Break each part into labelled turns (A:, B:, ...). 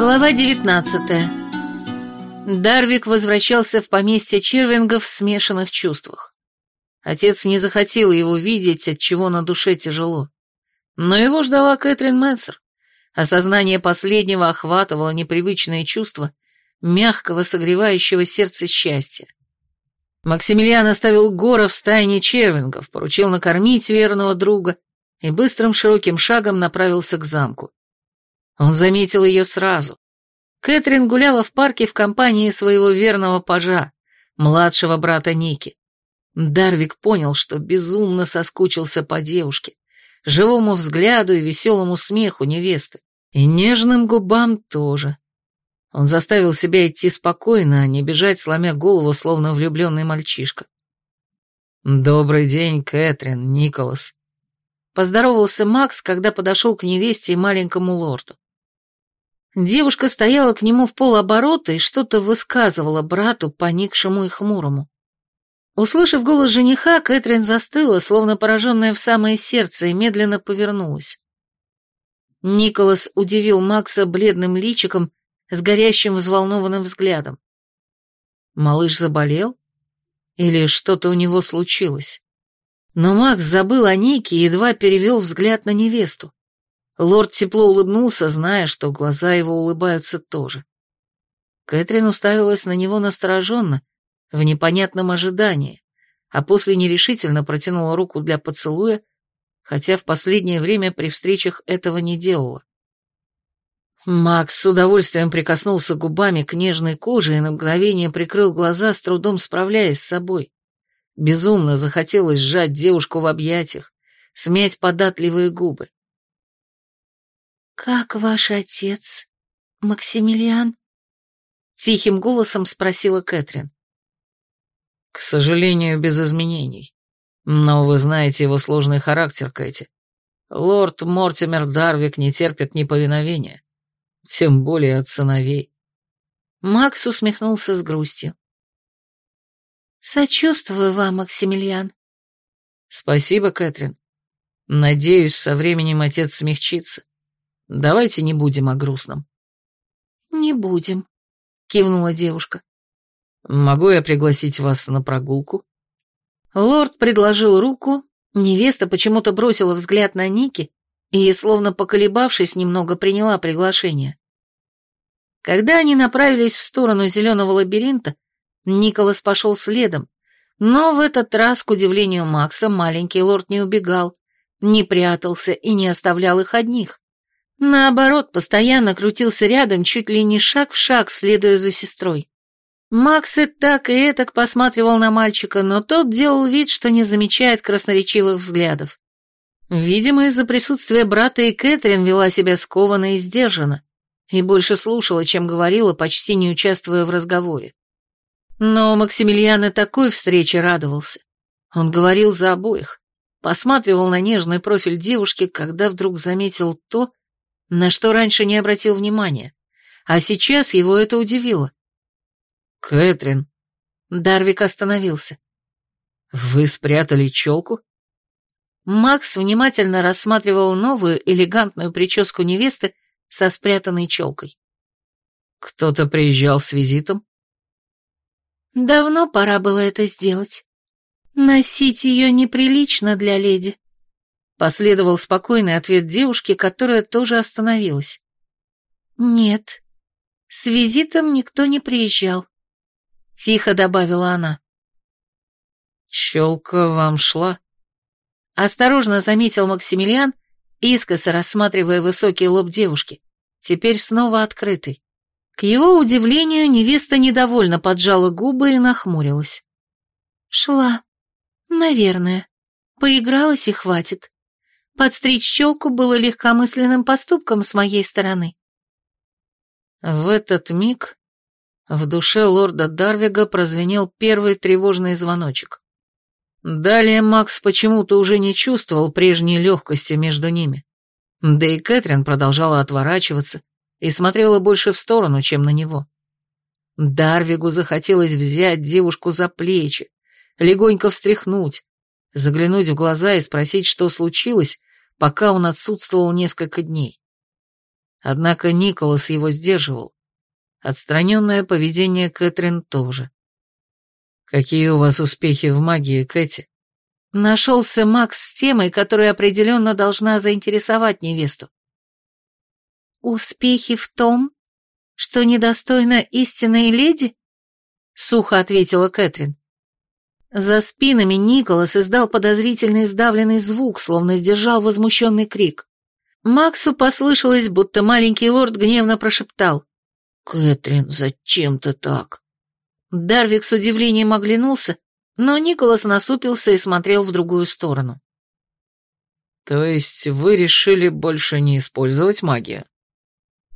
A: Глава 19 Дарвик возвращался в поместье Червингов в смешанных чувствах. Отец не захотел его видеть, от чего на душе тяжело. Но его ждала Кэтрин Мэнсер. Осознание последнего охватывало непривычное чувство мягкого, согревающего сердце счастья. Максимилиан оставил Гора в стайне червингов, поручил накормить верного друга и быстрым широким шагом направился к замку. Он заметил ее сразу. Кэтрин гуляла в парке в компании своего верного пажа, младшего брата Ники. Дарвик понял, что безумно соскучился по девушке, живому взгляду и веселому смеху невесты, и нежным губам тоже. Он заставил себя идти спокойно, а не бежать, сломя голову, словно влюбленный мальчишка. «Добрый день, Кэтрин, Николас», — поздоровался Макс, когда подошел к невесте и маленькому лорду. Девушка стояла к нему в полоборота и что-то высказывала брату, поникшему и хмурому. Услышав голос жениха, Кэтрин застыла, словно пораженная в самое сердце, и медленно повернулась. Николас удивил Макса бледным личиком с горящим взволнованным взглядом. Малыш заболел? Или что-то у него случилось? Но Макс забыл о Нике и едва перевел взгляд на невесту. Лорд тепло улыбнулся, зная, что глаза его улыбаются тоже. Кэтрин уставилась на него настороженно, в непонятном ожидании, а после нерешительно протянула руку для поцелуя, хотя в последнее время при встречах этого не делала. Макс с удовольствием прикоснулся губами к нежной коже и на мгновение прикрыл глаза, с трудом справляясь с собой. Безумно захотелось сжать девушку в объятиях, смять податливые губы.
B: «Как ваш отец, Максимилиан?»
A: Тихим голосом спросила Кэтрин. «К сожалению, без изменений. Но вы знаете его сложный характер, Кэти. Лорд Мортимер Дарвик не терпит неповиновения тем более от сыновей. Макс усмехнулся с грустью.
B: «Сочувствую вам, Максимилиан».
A: «Спасибо, Кэтрин. Надеюсь, со временем отец смягчится. Давайте не будем о грустном».
B: «Не будем», — кивнула девушка.
A: «Могу я пригласить вас на прогулку?»
B: Лорд предложил руку, невеста почему-то бросила взгляд на Ники и, словно поколебавшись немного, приняла приглашение. Когда они направились в сторону зеленого лабиринта, Николас пошел следом, но в этот раз, к удивлению Макса, маленький лорд не убегал, не прятался и не оставлял их одних. Наоборот, постоянно крутился рядом, чуть ли не шаг в шаг, следуя за сестрой. Макс и так и этак посматривал на мальчика, но тот делал вид, что не замечает красноречивых взглядов. Видимо, из-за присутствия брата и Кэтрин вела себя скованно и сдержанно, и больше слушала, чем говорила, почти не участвуя в разговоре. Но Максимилиан и такой встрече радовался. Он говорил за обоих, посматривал на нежный профиль девушки, когда вдруг заметил то, на что раньше не обратил внимания, а сейчас его это удивило.
A: «Кэтрин».
B: Дарвик остановился.
A: «Вы спрятали челку?»
B: Макс внимательно рассматривал новую элегантную прическу невесты со спрятанной челкой.
A: «Кто-то приезжал с визитом?»
B: «Давно пора было это сделать. Носить ее неприлично для леди», — последовал спокойный ответ девушки, которая тоже остановилась. «Нет, с визитом никто не приезжал», — тихо добавила она.
A: «Челка вам шла?»
B: Осторожно заметил Максимилиан, искоса рассматривая высокий лоб девушки, теперь снова открытый. К его удивлению, невеста недовольно поджала губы и нахмурилась. «Шла. Наверное. Поигралась и хватит. Подстричь челку было легкомысленным поступком с моей стороны».
A: В этот миг в душе лорда Дарвига прозвенел первый тревожный звоночек. Далее Макс почему-то уже не чувствовал прежней легкости между ними. Да и Кэтрин продолжала отворачиваться и смотрела больше в сторону, чем на него. Дарвигу захотелось взять девушку за плечи, легонько встряхнуть, заглянуть в глаза и спросить, что случилось, пока он отсутствовал несколько дней. Однако Николас его сдерживал. Отстраненное поведение Кэтрин тоже. «Какие у вас успехи в магии, Кэти?»
B: Нашелся Макс с темой, которая определенно должна заинтересовать невесту. «Успехи в том, что недостойна истинной леди?» — сухо ответила Кэтрин. За спинами Николас издал подозрительный сдавленный звук, словно сдержал возмущенный крик. Максу послышалось, будто маленький лорд гневно прошептал.
A: «Кэтрин, зачем ты так?»
B: Дарвик с удивлением оглянулся, но Николас насупился и смотрел в другую сторону.
A: «То есть вы решили больше не использовать магию?»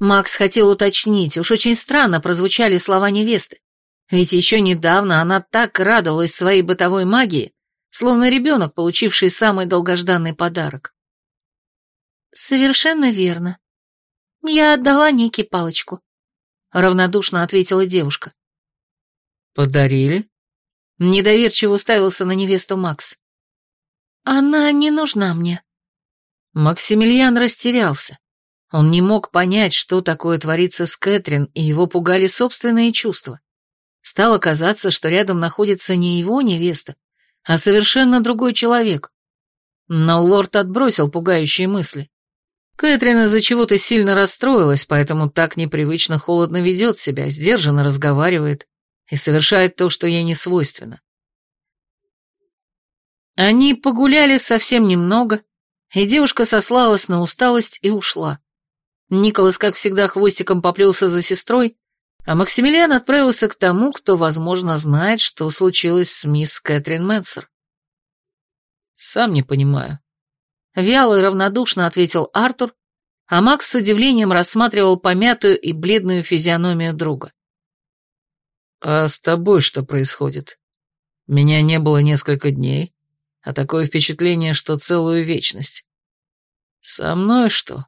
B: Макс хотел уточнить, уж очень странно прозвучали слова невесты. Ведь еще недавно она так радовалась своей бытовой магии, словно ребенок, получивший самый долгожданный подарок. «Совершенно верно. Я отдала Нике палочку», — равнодушно ответила девушка.
A: «Подарили?»
B: Недоверчиво уставился на невесту Макс. «Она не нужна мне».
A: Максимилиан растерялся. Он не мог понять, что такое творится с Кэтрин, и его пугали собственные чувства. Стало казаться, что рядом находится не его невеста, а совершенно другой человек. Но лорд отбросил пугающие мысли. Кэтрин из-за чего-то сильно расстроилась, поэтому так непривычно холодно ведет себя, сдержанно разговаривает и совершает то, что ей не свойственно. Они погуляли совсем немного, и девушка сослалась на усталость и ушла. Николас, как всегда, хвостиком поплелся за сестрой, а Максимилиан отправился к тому, кто, возможно, знает, что случилось с мисс Кэтрин Мэнсер. «Сам не понимаю». Вяло и равнодушно ответил Артур, а Макс с удивлением рассматривал помятую и бледную физиономию друга. «А с тобой что происходит? Меня не было несколько дней, а такое впечатление, что целую вечность. Со мной что?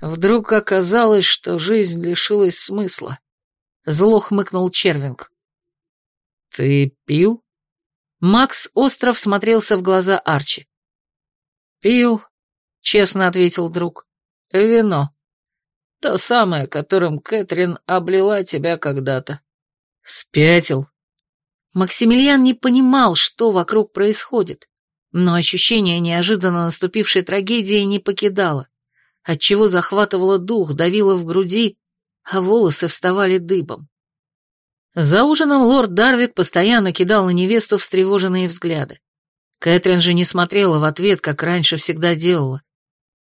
A: Вдруг оказалось, что жизнь лишилась смысла. Зло хмыкнул Червинг. «Ты пил?» Макс Остров смотрелся в глаза Арчи. «Пил», — честно ответил друг. «Вино. То самое, которым Кэтрин облила тебя когда-то». «Спятил». Максимилиан не понимал, что вокруг происходит, но ощущение неожиданно наступившей трагедии не покидало, отчего захватывало дух, давило в груди а волосы вставали дыбом. За ужином лорд Дарвик постоянно кидал на невесту встревоженные взгляды. Кэтрин же не смотрела в ответ, как раньше всегда делала.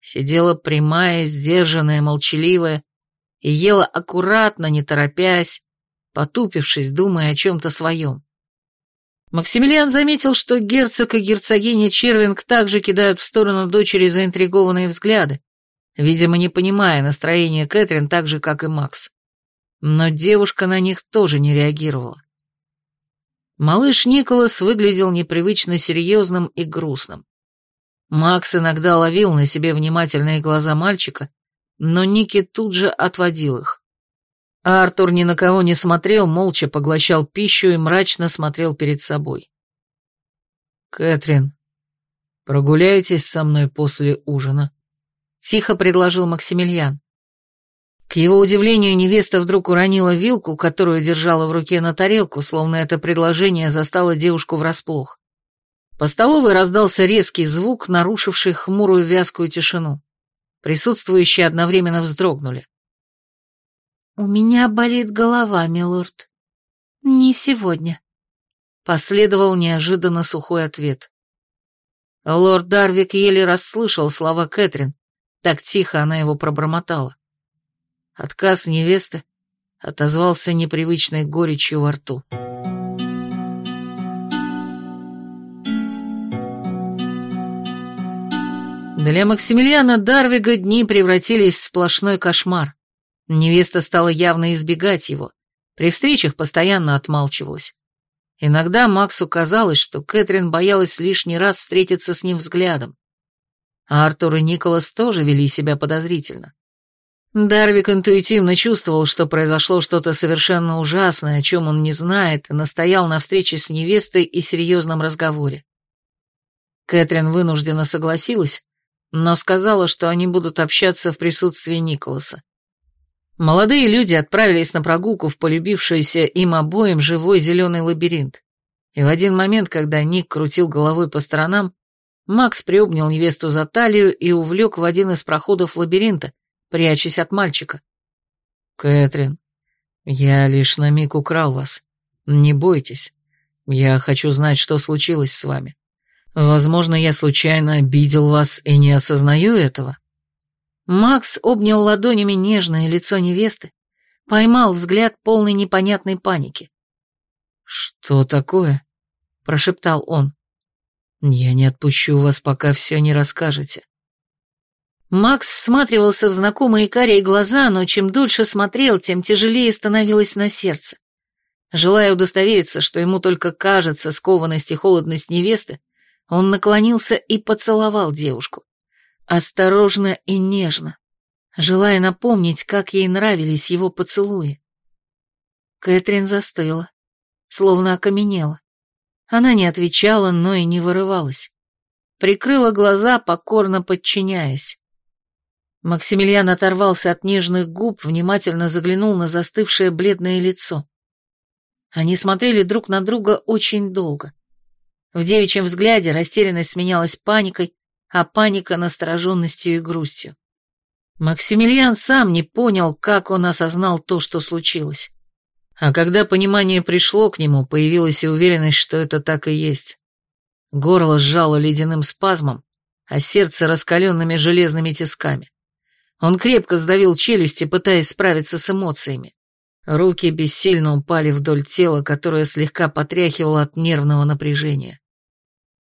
A: Сидела прямая, сдержанная, молчаливая и ела аккуратно, не торопясь, потупившись, думая о чем-то своем. Максимилиан заметил, что герцог и герцогиня Червинг также кидают в сторону дочери заинтригованные взгляды, видимо, не понимая настроения Кэтрин так же, как и Макс. Но девушка на них тоже не реагировала. Малыш Николас выглядел непривычно серьезным и грустным. Макс иногда ловил на себе внимательные глаза мальчика, но Ники тут же отводил их. Артур ни на кого не смотрел, молча поглощал пищу и мрачно смотрел перед собой. «Кэтрин, прогуляйтесь со мной после ужина?» Тихо предложил Максимилиан. К его удивлению, невеста вдруг уронила вилку, которую держала в руке на тарелку, словно это предложение застало девушку врасплох. По столовой раздался резкий звук, нарушивший хмурую вязкую тишину. Присутствующие одновременно вздрогнули.
B: «У меня болит голова, милорд. Не сегодня», — последовал неожиданно сухой ответ.
A: Лорд Дарвик еле расслышал слова Кэтрин, так тихо она его пробормотала. Отказ невесты отозвался непривычной горечью во рту. Для Максимилиана Дарвига дни превратились в сплошной кошмар. Невеста стала явно избегать его. При встречах постоянно отмалчивалась. Иногда Максу казалось, что Кэтрин боялась лишний раз встретиться с ним взглядом. А Артур и Николас тоже вели себя подозрительно. Дарвик интуитивно чувствовал, что произошло что-то совершенно ужасное, о чем он не знает, и настоял на встрече с невестой и серьезном разговоре. Кэтрин вынужденно согласилась, но сказала, что они будут общаться в присутствии Николаса. Молодые люди отправились на прогулку в полюбившийся им обоим живой зеленый лабиринт. И в один момент, когда Ник крутил головой по сторонам, Макс приобнял невесту за талию и увлек в один из проходов лабиринта, прячась от мальчика. «Кэтрин, я лишь на миг украл вас. Не бойтесь. Я хочу знать, что случилось с вами. Возможно, я случайно обидел вас и не осознаю этого».
B: Макс обнял ладонями нежное лицо невесты, поймал взгляд полной непонятной паники.
A: «Что такое?» — прошептал он. «Я не отпущу вас, пока все не расскажете».
B: Макс всматривался в знакомые карие глаза, но чем дольше смотрел, тем тяжелее становилось на сердце. Желая удостовериться, что ему только кажется скованность и холодность невесты, он наклонился и поцеловал девушку. Осторожно и нежно, желая напомнить, как ей нравились его поцелуи. Кэтрин застыла словно окаменела. Она не отвечала, но и не вырывалась. Прикрыла глаза, покорно подчиняясь. Максимилиан оторвался от нежных губ, внимательно заглянул на застывшее бледное лицо. Они смотрели друг на друга очень долго. В девичьем взгляде растерянность сменялась паникой, а паника — настороженностью и грустью. Максимилиан сам не понял, как он осознал то, что случилось. А когда понимание пришло к нему, появилась и уверенность, что это так и есть. Горло сжало ледяным спазмом, а сердце раскаленными железными тисками. Он крепко сдавил челюсти, пытаясь справиться с эмоциями. Руки бессильно упали вдоль тела, которое слегка потряхивало от нервного напряжения.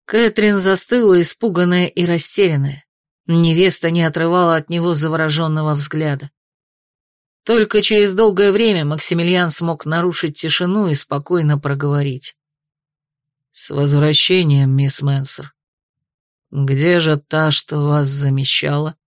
B: Кэтрин застыла, испуганная и растерянная. Невеста не отрывала от него завороженного взгляда. Только через долгое время Максимилиан смог нарушить тишину и спокойно проговорить. «С возвращением, мисс Мэнсер. Где же та, что вас замещала?»